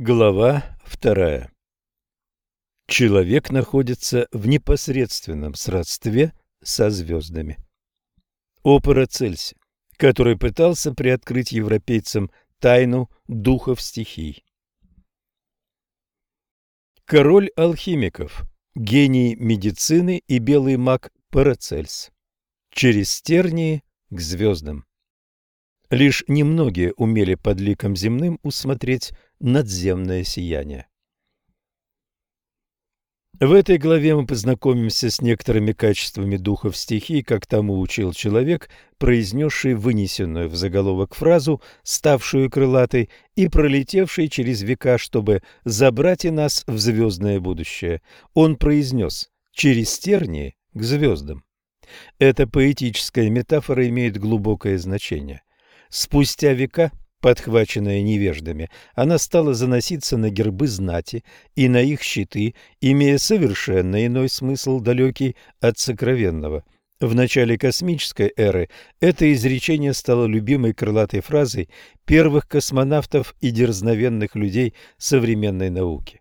Глава вторая. Человек находится в непосредственном сродстве со звездами. О Парацельсе, который пытался приоткрыть европейцам тайну духов стихий. Король алхимиков, гений медицины и белый маг Парацельс. Через тернии к звездам. Лишь немногие умели под ликом земным усмотреть надземное сияние. В этой главе мы познакомимся с некоторыми качествами духов стихий, как тому учил человек, произнесший вынесенную в заголовок фразу, ставшую крылатой и пролетевшей через века, чтобы забрать и нас в звездное будущее. Он произнес «через тернии к звездам». Эта поэтическая метафора имеет глубокое значение. Спустя века – Подхваченная невеждами, она стала заноситься на гербы знати и на их щиты, имея совершенно иной смысл, далекий от сокровенного. В начале космической эры это изречение стало любимой крылатой фразой первых космонавтов и дерзновенных людей современной науки.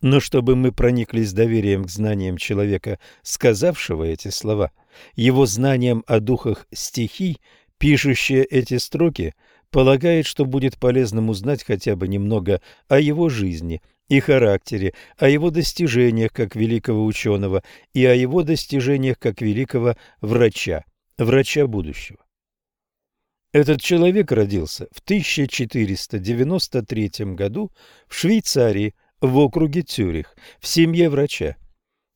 Но чтобы мы прониклись доверием к знаниям человека, сказавшего эти слова, его знанием о духах стихий, пишущие эти строки – полагает, что будет полезным узнать хотя бы немного о его жизни и характере, о его достижениях как великого ученого и о его достижениях как великого врача, врача будущего. Этот человек родился в 1493 году в Швейцарии, в округе Цюрих, в семье врача.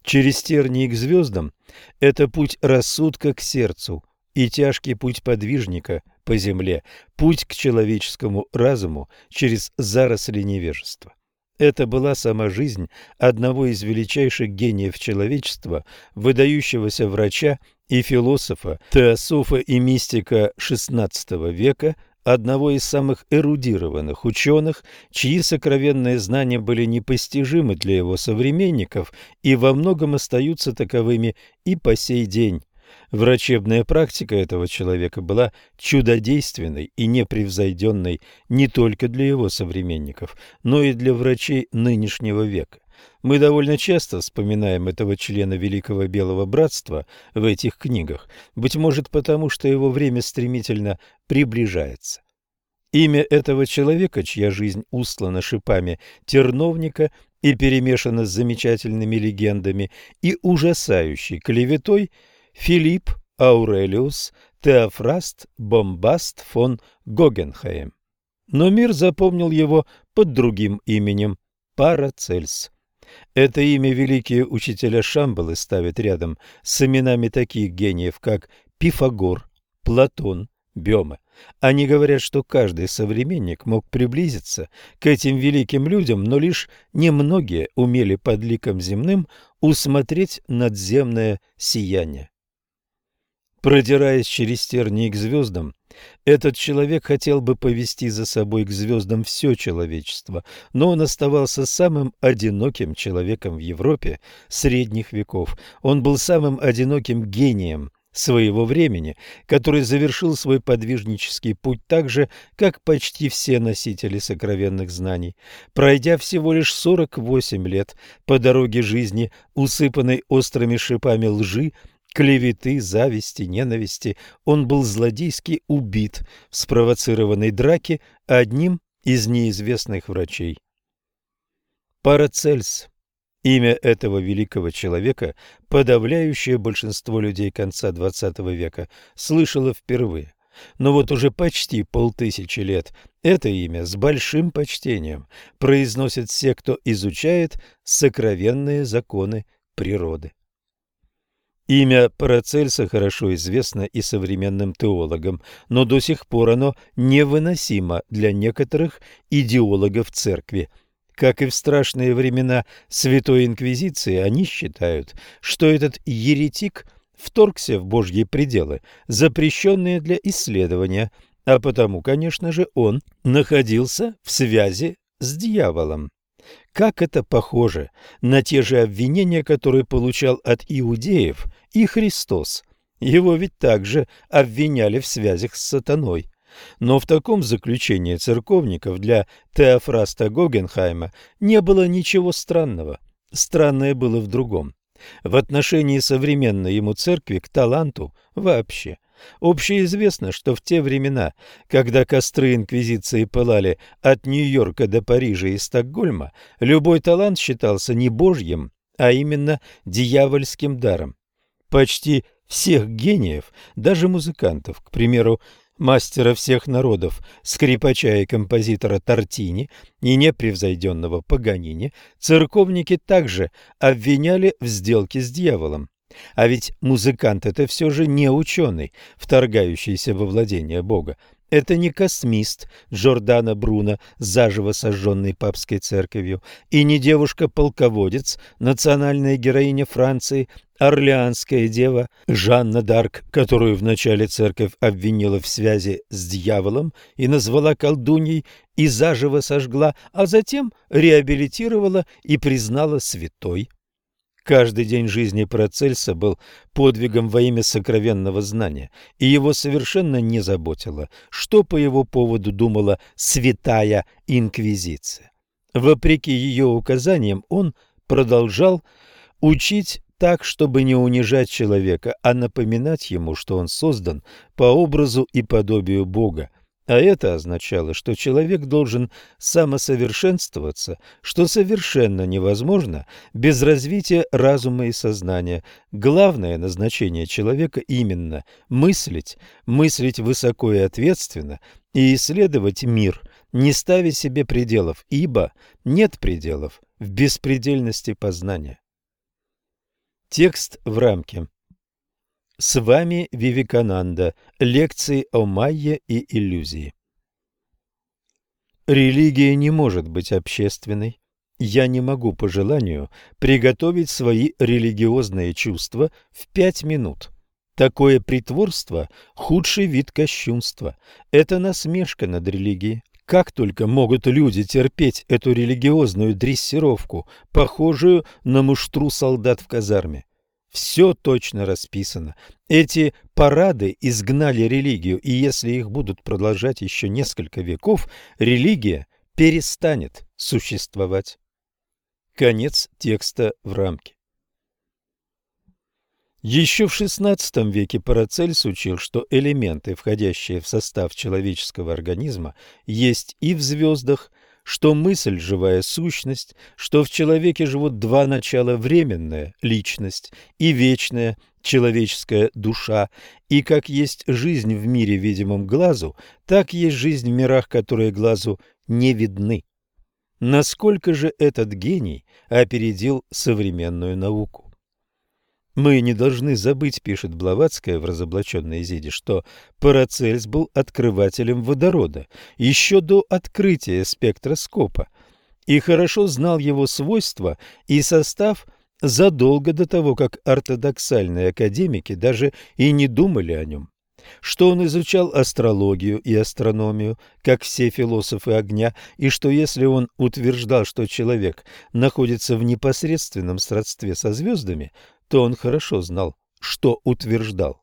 Через тернии к звездам – это путь рассудка к сердцу и тяжкий путь подвижника – по земле, путь к человеческому разуму через заросли невежества. Это была сама жизнь одного из величайших гениев человечества, выдающегося врача и философа, теософа и мистика XVI века, одного из самых эрудированных ученых, чьи сокровенные знания были непостижимы для его современников и во многом остаются таковыми и по сей день. Врачебная практика этого человека была чудодейственной и непревзойденной не только для его современников, но и для врачей нынешнего века. Мы довольно часто вспоминаем этого члена Великого Белого Братства в этих книгах, быть может потому, что его время стремительно приближается. Имя этого человека, чья жизнь устлана шипами терновника и перемешана с замечательными легендами и ужасающей клеветой – Филипп Аурелиус Теофраст Бомбаст фон Гогенхейм. Но мир запомнил его под другим именем – Парацельс. Это имя великие учителя Шамбалы ставят рядом с именами таких гениев, как Пифагор, Платон, Бема. Они говорят, что каждый современник мог приблизиться к этим великим людям, но лишь немногие умели под ликом земным усмотреть надземное сияние. Продираясь через тернии к звездам, этот человек хотел бы повести за собой к звездам все человечество, но он оставался самым одиноким человеком в Европе средних веков. Он был самым одиноким гением своего времени, который завершил свой подвижнический путь так же, как почти все носители сокровенных знаний. Пройдя всего лишь 48 лет по дороге жизни, усыпанной острыми шипами лжи, клеветы, зависти, ненависти, он был злодейски убит в спровоцированной драке одним из неизвестных врачей. Парацельс. Имя этого великого человека подавляющее большинство людей конца XX века слышало впервые. Но вот уже почти полтысячи лет это имя с большим почтением произносят все, кто изучает сокровенные законы природы. Имя Парацельса хорошо известно и современным теологам, но до сих пор оно невыносимо для некоторых идеологов церкви. Как и в страшные времена Святой Инквизиции, они считают, что этот еретик вторгся в Божьи пределы, запрещенные для исследования, а потому, конечно же, он находился в связи с дьяволом. Как это похоже на те же обвинения, которые получал от иудеев и Христос. Его ведь также обвиняли в связях с сатаной. Но в таком заключении церковников для Теофраста Гогенхайма не было ничего странного. Странное было в другом. В отношении современной ему церкви к таланту вообще. Общеизвестно, что в те времена, когда костры инквизиции пылали от Нью-Йорка до Парижа и Стокгольма, любой талант считался не божьим, а именно дьявольским даром. Почти всех гениев, даже музыкантов, к примеру, мастера всех народов, скрипача и композитора Тортини и непревзойденного Паганини, церковники также обвиняли в сделке с дьяволом. А ведь музыкант – это все же не ученый, вторгающийся во владение Бога. Это не космист Джордана Бруно, заживо сожженный папской церковью, и не девушка-полководец, национальная героиня Франции, Орлеанская дева Жанна Дарк, которую вначале церковь обвинила в связи с дьяволом и назвала колдуньей и заживо сожгла, а затем реабилитировала и признала святой. Каждый день жизни Парацельса был подвигом во имя сокровенного знания, и его совершенно не заботило, что по его поводу думала святая инквизиция. Вопреки ее указаниям он продолжал учить так, чтобы не унижать человека, а напоминать ему, что он создан по образу и подобию Бога. А это означало, что человек должен самосовершенствоваться, что совершенно невозможно без развития разума и сознания. Главное назначение человека именно мыслить, мыслить высоко и ответственно и исследовать мир, не ставя себе пределов, ибо нет пределов в беспредельности познания. Текст в рамке. С вами Вивекананда. Лекции о майе и иллюзии. Религия не может быть общественной. Я не могу по желанию приготовить свои религиозные чувства в пять минут. Такое притворство – худший вид кощунства. Это насмешка над религией. Как только могут люди терпеть эту религиозную дрессировку, похожую на муштру солдат в казарме? Все точно расписано. Эти парады изгнали религию, и если их будут продолжать еще несколько веков, религия перестанет существовать. Конец текста в рамке. Еще в XVI веке Парацельс учил, что элементы, входящие в состав человеческого организма, есть и в звездах, что мысль – живая сущность, что в человеке живут два начала – временная – личность и вечная – человеческая душа, и как есть жизнь в мире, видимом глазу, так есть жизнь в мирах, которые глазу не видны. Насколько же этот гений опередил современную науку? Мы не должны забыть, пишет Блаватская в разоблаченной Изиде, что Парацельс был открывателем водорода еще до открытия спектроскопа и хорошо знал его свойства и состав задолго до того, как ортодоксальные академики даже и не думали о нем. Что он изучал астрологию и астрономию, как все философы огня, и что если он утверждал, что человек находится в непосредственном сродстве со звездами, то он хорошо знал, что утверждал.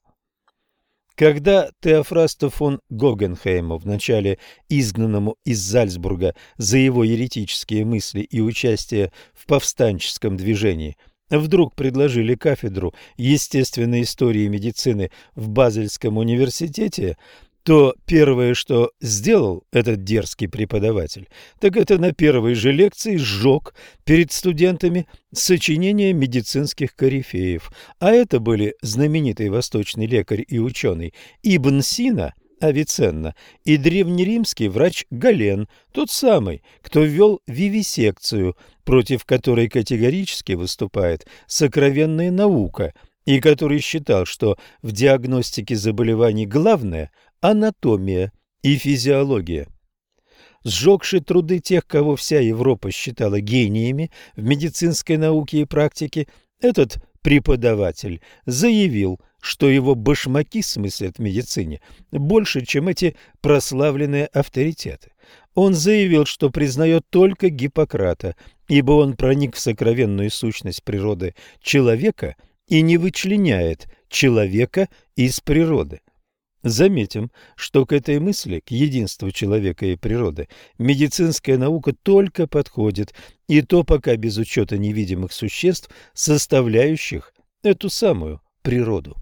Когда Теофрасту фон Гогенхейму, вначале изгнанному из Зальцбурга за его еретические мысли и участие в повстанческом движении, вдруг предложили кафедру естественной истории медицины в Базельском университете, то первое, что сделал этот дерзкий преподаватель, так это на первой же лекции сжег перед студентами сочинения медицинских корифеев. А это были знаменитый восточный лекарь и ученый Ибн Сина, Авиценна, и древнеримский врач Гален, тот самый, кто ввел вивисекцию, против которой категорически выступает сокровенная наука – и который считал, что в диагностике заболеваний главное анатомия и физиология. Сжегший труды тех, кого вся Европа считала гениями в медицинской науке и практике, этот преподаватель заявил, что его башмаки смыслят в медицине больше, чем эти прославленные авторитеты. Он заявил, что признает только Гиппократа, ибо он проник в сокровенную сущность природы человека и не вычленяет человека из природы. Заметим, что к этой мысли, к единству человека и природы, медицинская наука только подходит, и то пока без учета невидимых существ, составляющих эту самую природу.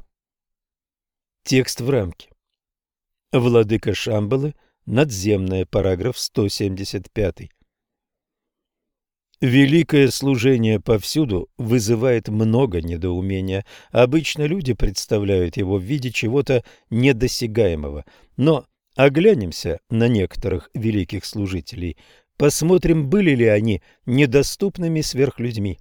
Текст в рамке. Владыка Шамбалы, надземная, параграф 175. Великое служение повсюду вызывает много недоумения. Обычно люди представляют его в виде чего-то недосягаемого. Но оглянемся на некоторых великих служителей, посмотрим, были ли они недоступными сверхлюдьми.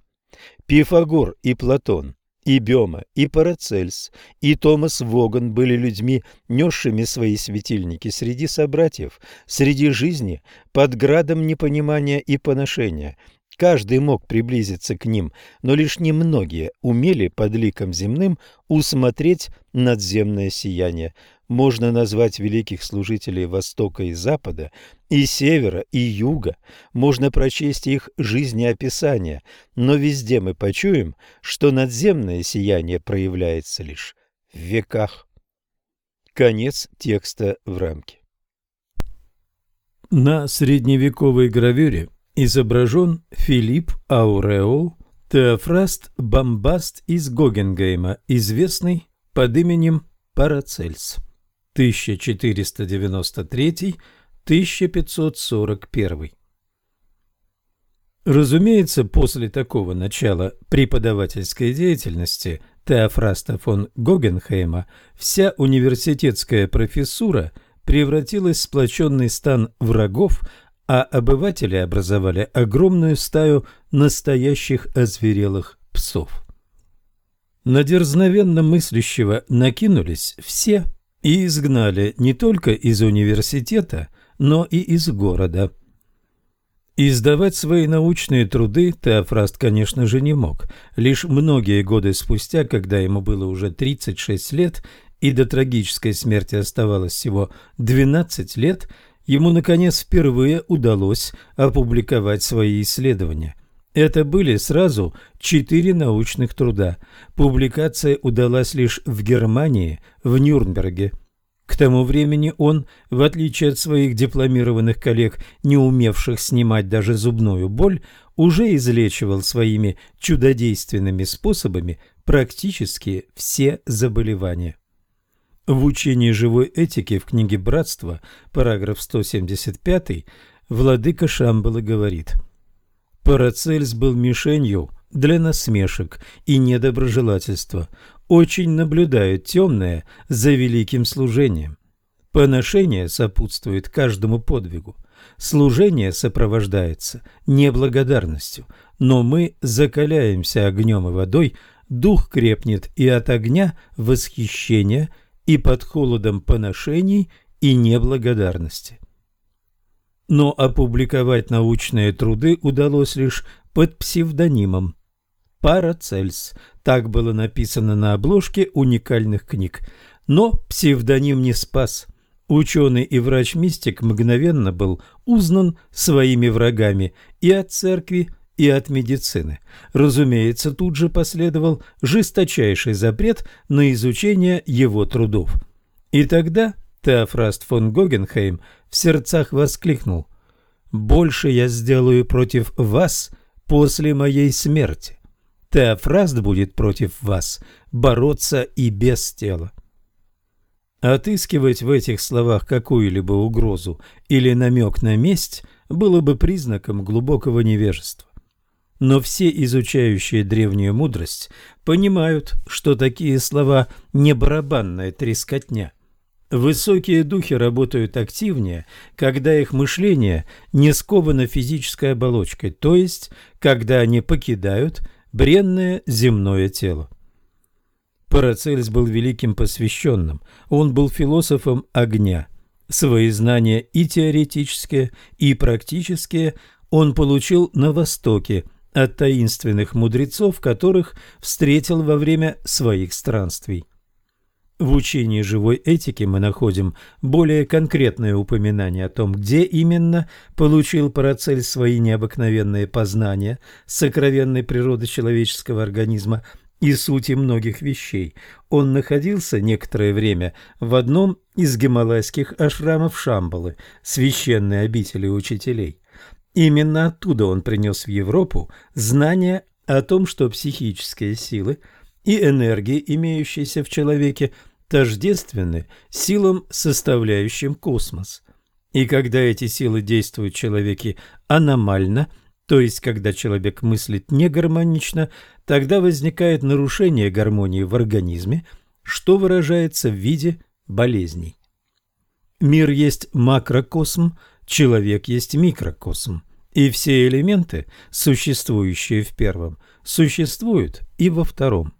Пифагор и Платон, и Бема, и Парацельс, и Томас Воган были людьми, несшими свои светильники среди собратьев, среди жизни, под градом непонимания и поношения, Каждый мог приблизиться к ним, но лишь немногие умели под ликом земным усмотреть надземное сияние. Можно назвать великих служителей Востока и Запада, и Севера, и Юга, можно прочесть их жизнеописания, но везде мы почуем, что надземное сияние проявляется лишь в веках. Конец текста в рамке. На средневековой гравюре изображен Филипп Ауреол, Теофраст Бомбаст из Гогенгейма, известный под именем Парацельс, 1493-1541. Разумеется, после такого начала преподавательской деятельности Теофраста фон Гогенхейма вся университетская профессура превратилась в сплоченный стан врагов, а обыватели образовали огромную стаю настоящих озверелых псов. На дерзновенно мыслящего накинулись все и изгнали не только из университета, но и из города. Издавать свои научные труды Теофраст, конечно же, не мог. Лишь многие годы спустя, когда ему было уже 36 лет и до трагической смерти оставалось всего 12 лет – ему, наконец, впервые удалось опубликовать свои исследования. Это были сразу четыре научных труда. Публикация удалась лишь в Германии, в Нюрнберге. К тому времени он, в отличие от своих дипломированных коллег, не умевших снимать даже зубную боль, уже излечивал своими чудодейственными способами практически все заболевания. В учении живой этики в книге «Братство», параграф 175, владыка Шамбалы говорит «Парацельс был мишенью для насмешек и недоброжелательства, очень наблюдают темное за великим служением. Поношение сопутствует каждому подвигу, служение сопровождается неблагодарностью, но мы закаляемся огнем и водой, дух крепнет и от огня восхищения – и под холодом поношений и неблагодарности. Но опубликовать научные труды удалось лишь под псевдонимом Парацельс. Так было написано на обложке уникальных книг. Но псевдоним не спас. Ученый и врач-мистик мгновенно был узнан своими врагами и от церкви, и от медицины. Разумеется, тут же последовал жесточайший запрет на изучение его трудов. И тогда Теофраст фон Гогенхейм в сердцах воскликнул «Больше я сделаю против вас после моей смерти. Теофраст будет против вас бороться и без тела». Отыскивать в этих словах какую-либо угрозу или намек на месть было бы признаком глубокого невежества. Но все изучающие древнюю мудрость понимают, что такие слова не барабанная трескотня. Высокие духи работают активнее, когда их мышление не сковано физической оболочкой, то есть когда они покидают бренное земное тело. Парацельс был великим посвященным, он был философом огня. Свои знания и теоретические, и практические он получил на Востоке – от таинственных мудрецов, которых встретил во время своих странствий. В учении живой этики мы находим более конкретное упоминание о том, где именно получил Парацель свои необыкновенные познания сокровенной природы человеческого организма, и сути многих вещей. Он находился некоторое время в одном из гималайских ашрамов Шамбалы, священной обители учителей. Именно оттуда он принес в Европу знания о том, что психические силы и энергии, имеющиеся в человеке, тождественны силам, составляющим космос. И когда эти силы действуют в человеке аномально, то есть когда человек мыслит негармонично, тогда возникает нарушение гармонии в организме, что выражается в виде болезней. Мир есть макрокосм, человек есть микрокосм, и все элементы, существующие в первом, существуют и во втором.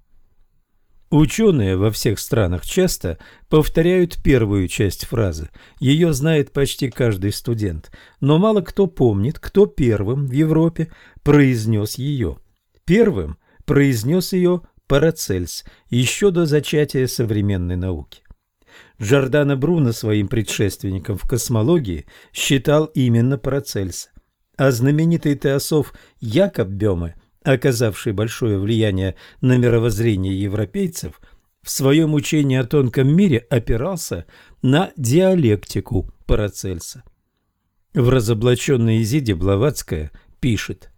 Ученые во всех странах часто повторяют первую часть фразы. Ее знает почти каждый студент, но мало кто помнит, кто первым в Европе произнес ее. Первым произнес ее Парацельс еще до зачатия современной науки. Джордано Бруно своим предшественником в космологии считал именно Парацельса, а знаменитый теософ Якоб Бёме оказавший большое влияние на мировоззрение европейцев, в своем учении о тонком мире опирался на диалектику Парацельса. В разоблаченной Изиде Блаватская пишет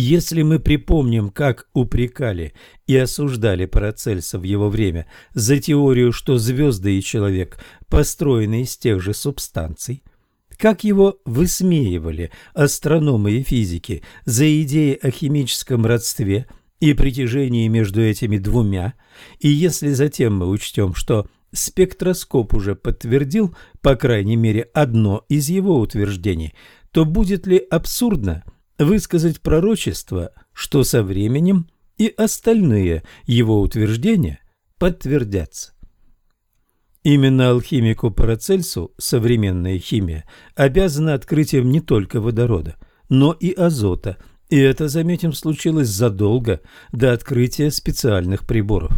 если мы припомним, как упрекали и осуждали Парацельса в его время за теорию, что звезды и человек построены из тех же субстанций – как его высмеивали астрономы и физики за идеи о химическом родстве и притяжении между этими двумя, и если затем мы учтем, что спектроскоп уже подтвердил, по крайней мере, одно из его утверждений, то будет ли абсурдно высказать пророчество, что со временем и остальные его утверждения подтвердятся? Именно алхимику Парацельсу современная химия обязана открытием не только водорода, но и азота, и это, заметим, случилось задолго до открытия специальных приборов.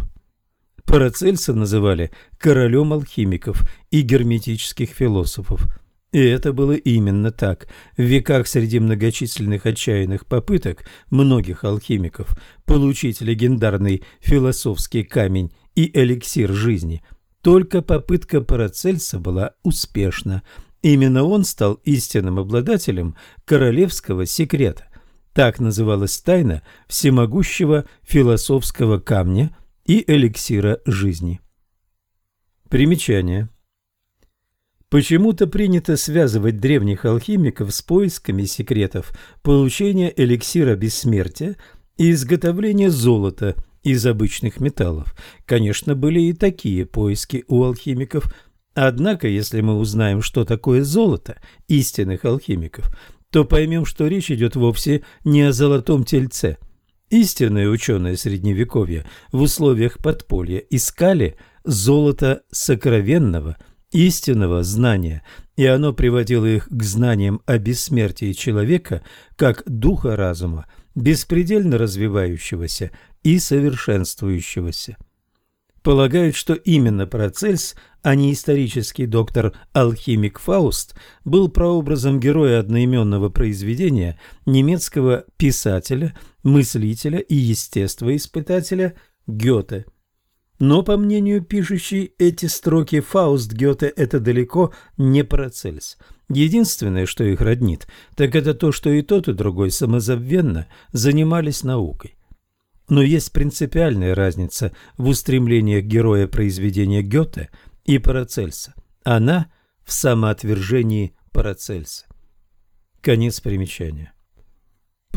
Парацельса называли королем алхимиков и герметических философов. И это было именно так. В веках среди многочисленных отчаянных попыток многих алхимиков получить легендарный философский камень и эликсир жизни – только попытка Парацельса была успешна. Именно он стал истинным обладателем королевского секрета. Так называлась тайна всемогущего философского камня и эликсира жизни. Примечание. Почему-то принято связывать древних алхимиков с поисками секретов получения эликсира бессмертия и изготовления золота – из обычных металлов. Конечно, были и такие поиски у алхимиков. Однако, если мы узнаем, что такое золото истинных алхимиков, то поймем, что речь идет вовсе не о золотом тельце. Истинные ученые Средневековья в условиях подполья искали золото сокровенного, истинного знания, и оно приводило их к знаниям о бессмертии человека как духа разума, беспредельно развивающегося и совершенствующегося. Полагают, что именно Парацельс, а не исторический доктор-алхимик Фауст, был прообразом героя одноименного произведения немецкого писателя, мыслителя и естествоиспытателя Гёте. Но, по мнению пишущей эти строки, Фауст Гёте – это далеко не Парацельс. Единственное, что их роднит, так это то, что и тот, и другой самозабвенно занимались наукой. Но есть принципиальная разница в устремлениях героя произведения Гёте и Парацельса. Она в самоотвержении Парацельса. Конец примечания.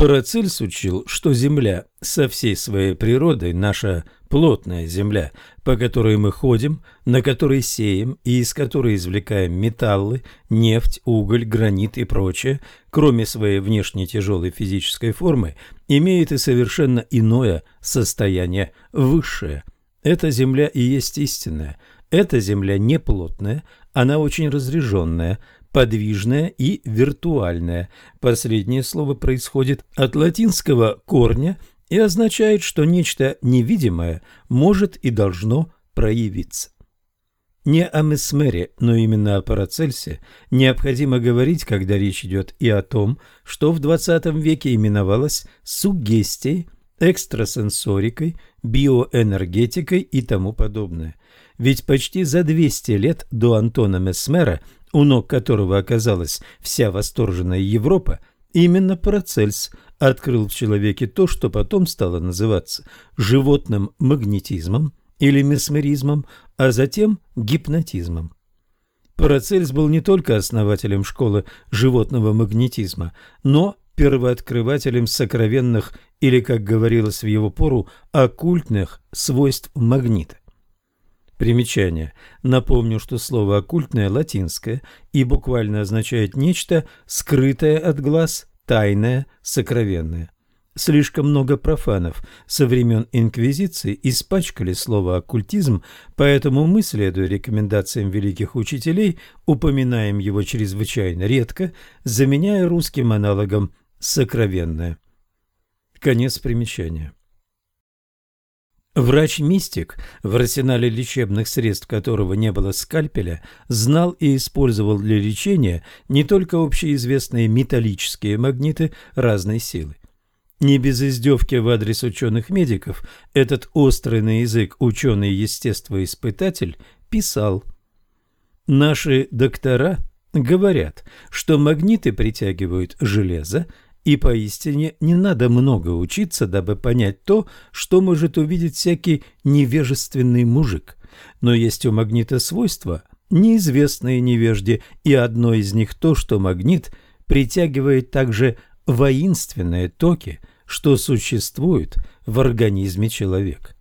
Парацельс учил, что Земля со всей своей природой наша плотная Земля, по которой мы ходим, на которой сеем и из которой извлекаем металлы, нефть, уголь, гранит и прочее, кроме своей внешней тяжелой физической формы, имеет и совершенно иное состояние, высшее. Эта Земля и есть истинная. Эта Земля не плотная, она очень разреженная, подвижное и виртуальное. Последнее слово происходит от латинского корня и означает, что нечто невидимое может и должно проявиться. Не о Месмере, но именно о Парацельсе необходимо говорить, когда речь идет и о том, что в XX веке именовалось суггестией, экстрасенсорикой, биоэнергетикой и тому подобное. Ведь почти за 200 лет до Антона Месмера, у ног которого оказалась вся восторженная Европа, именно Парацельс открыл в человеке то, что потом стало называться животным магнетизмом или месмеризмом, а затем гипнотизмом. Парацельс был не только основателем школы животного магнетизма, но первооткрывателем сокровенных или, как говорилось в его пору, оккультных свойств магнита. Примечание. Напомню, что слово «оккультное» латинское и буквально означает нечто скрытое от глаз, тайное, сокровенное. Слишком много профанов со времен Инквизиции испачкали слово «оккультизм», поэтому мы, следуя рекомендациям великих учителей, упоминаем его чрезвычайно редко, заменяя русским аналогом «сокровенное». Конец примечания. Врач-мистик, в арсенале лечебных средств которого не было скальпеля, знал и использовал для лечения не только общеизвестные металлические магниты разной силы. Не без издевки в адрес ученых-медиков этот острый на язык ученый-естествоиспытатель писал «Наши доктора говорят, что магниты притягивают железо, и поистине не надо много учиться, дабы понять то, что может увидеть всякий невежественный мужик. Но есть у магнита свойства, неизвестные невежде, и одно из них то, что магнит притягивает также воинственные токи, что существуют в организме человека.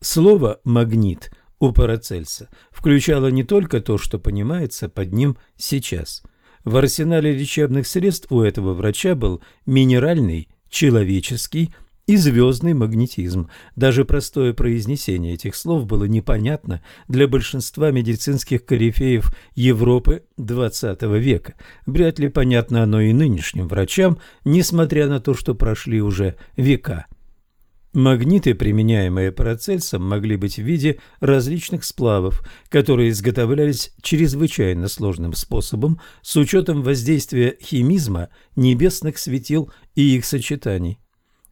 Слово «магнит» у Парацельса включало не только то, что понимается под ним сейчас. В арсенале лечебных средств у этого врача был минеральный, человеческий – и звездный магнетизм. Даже простое произнесение этих слов было непонятно для большинства медицинских корифеев Европы XX века. Вряд ли понятно оно и нынешним врачам, несмотря на то, что прошли уже века. Магниты, применяемые Парацельсом, могли быть в виде различных сплавов, которые изготовлялись чрезвычайно сложным способом с учетом воздействия химизма небесных светил и их сочетаний.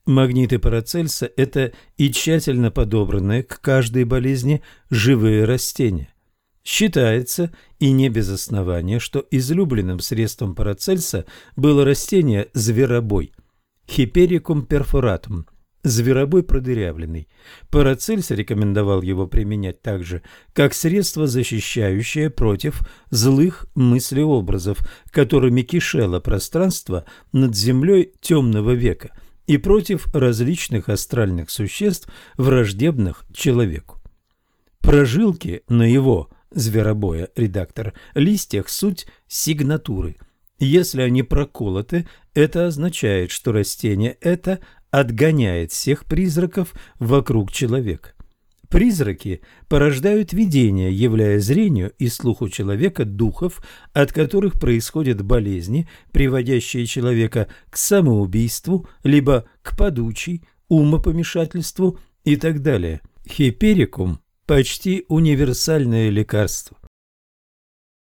Магниты Парацельса – это и тщательно подобранные к каждой болезни живые растения. Считается, и не без основания, что излюбленным средством Парацельса было растение зверобой – Хиперикум перфоратум – зверобой продырявленный. Парацельс рекомендовал его применять также как средство, защищающее против злых мыслеобразов, которыми кишело пространство над землей темного века – и против различных астральных существ, враждебных человеку. Прожилки на его, зверобоя, редактор, листьях суть сигнатуры. Если они проколоты, это означает, что растение это отгоняет всех призраков вокруг человека. Призраки порождают видения, являя зрению и слуху человека духов, от которых происходят болезни, приводящие человека к самоубийству, либо к подучей, умопомешательству и так далее. Хиперикум – почти универсальное лекарство.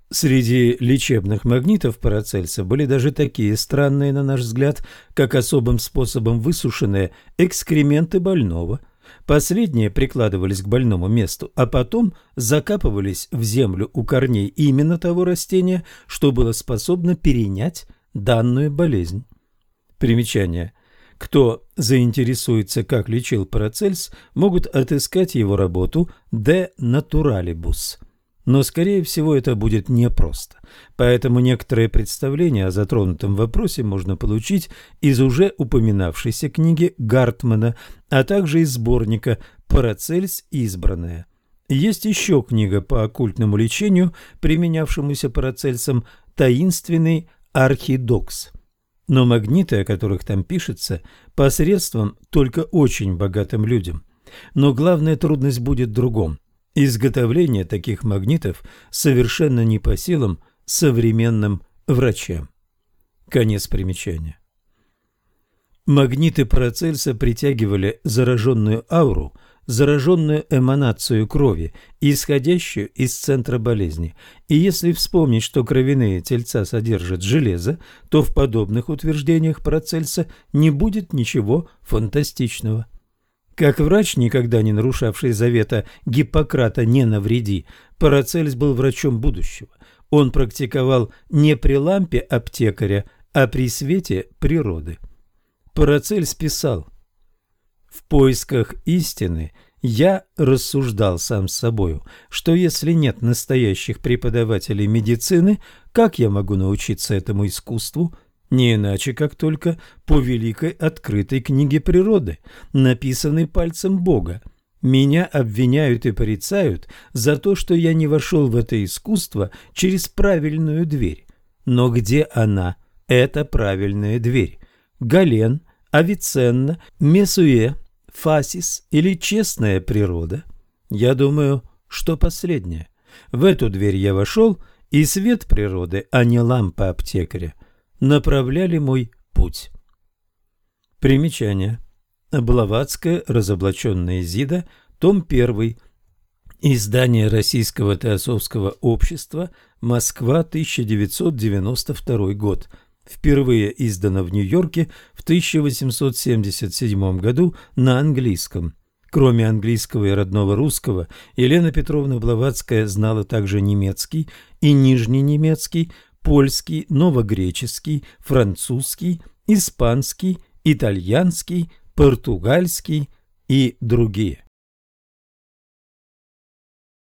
Среди лечебных магнитов Парацельса были даже такие странные, на наш взгляд, как особым способом высушенные экскременты больного – Последние прикладывались к больному месту, а потом закапывались в землю у корней именно того растения, что было способно перенять данную болезнь. Примечание. Кто заинтересуется, как лечил Парацельс, могут отыскать его работу «De Naturalibus» но, скорее всего, это будет непросто. Поэтому некоторые представления о затронутом вопросе можно получить из уже упоминавшейся книги Гартмана, а также из сборника «Парацельс. Избранная». Есть еще книга по оккультному лечению, применявшемуся Парацельсом «Таинственный архидокс». Но магниты, о которых там пишется, посредством только очень богатым людям. Но главная трудность будет в другом – Изготовление таких магнитов совершенно не по силам современным врачам. Конец примечания. Магниты Парацельса притягивали зараженную ауру зараженную эманацию крови, исходящую из центра болезни. И если вспомнить, что кровяные тельца содержат железо, то в подобных утверждениях Парацельса не будет ничего фантастичного. Как врач, никогда не нарушавший завета Гиппократа «не навреди», Парацельс был врачом будущего. Он практиковал не при лампе аптекаря, а при свете природы. Парацельс писал «В поисках истины я рассуждал сам с собою, что если нет настоящих преподавателей медицины, как я могу научиться этому искусству – не иначе, как только по великой открытой книге природы, написанной пальцем Бога. Меня обвиняют и порицают за то, что я не вошел в это искусство через правильную дверь. Но где она, эта правильная дверь? Гален, Авиценна, Месуе, Фасис или честная природа? Я думаю, что последняя. В эту дверь я вошел, и свет природы, а не лампа аптекаря – направляли мой путь. Примечание. Блаватская, разоблаченная Зида, том 1, издание Российского теософского общества, Москва, 1992 год. Впервые издано в Нью-Йорке в 1877 году на английском. Кроме английского и родного русского, Елена Петровна Блаватская знала также немецкий и нижненемецкий, польский, новогреческий, французский, испанский, итальянский, португальский и другие.